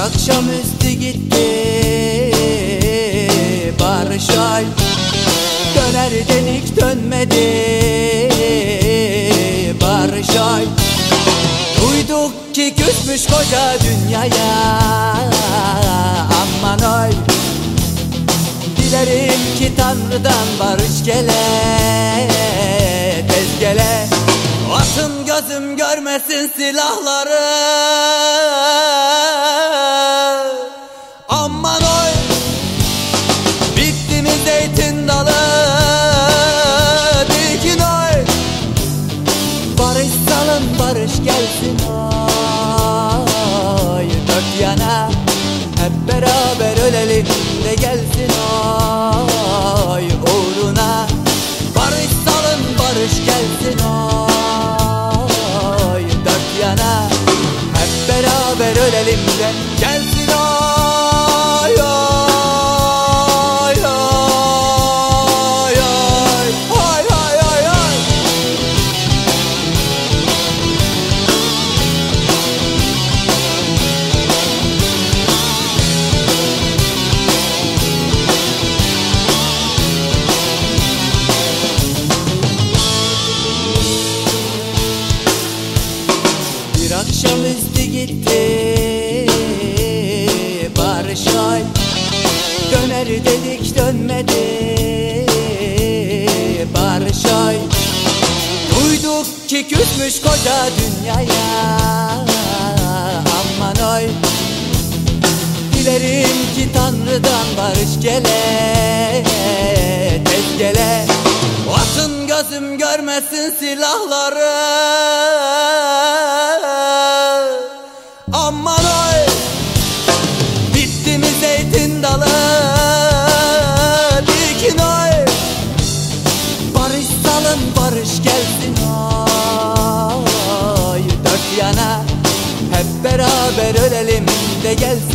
akşamüstü gitti Barış ay Döner dedik dönmedi Barış ay Duyduk ki küsmüş koca dünyaya Aman oy Dilerim ki Tanrı'dan barış gele Tez gele Atım gözüm görmesin silahları. Aman oy Bitti mi zeytin dalı? Dikin oy Barış salın barış gelsin. Oy Dört yana hep beraber ölelim de gelsin. Oy Uğruna Barış salın barış gelsin. oy gelsin oy oy oy oy oy oy oy oy Bir akşamüstü gitti Barış ay Döner dedik dönmedi. Barış ay Duyduk ki küsmüş koca dünyaya. Aman oy. Dilerim ki Tanrı'dan barış gele Tez gele. Atın gözüm görmesin silahları barış gelsin oy Dört yana hep beraber ölelim de gelsin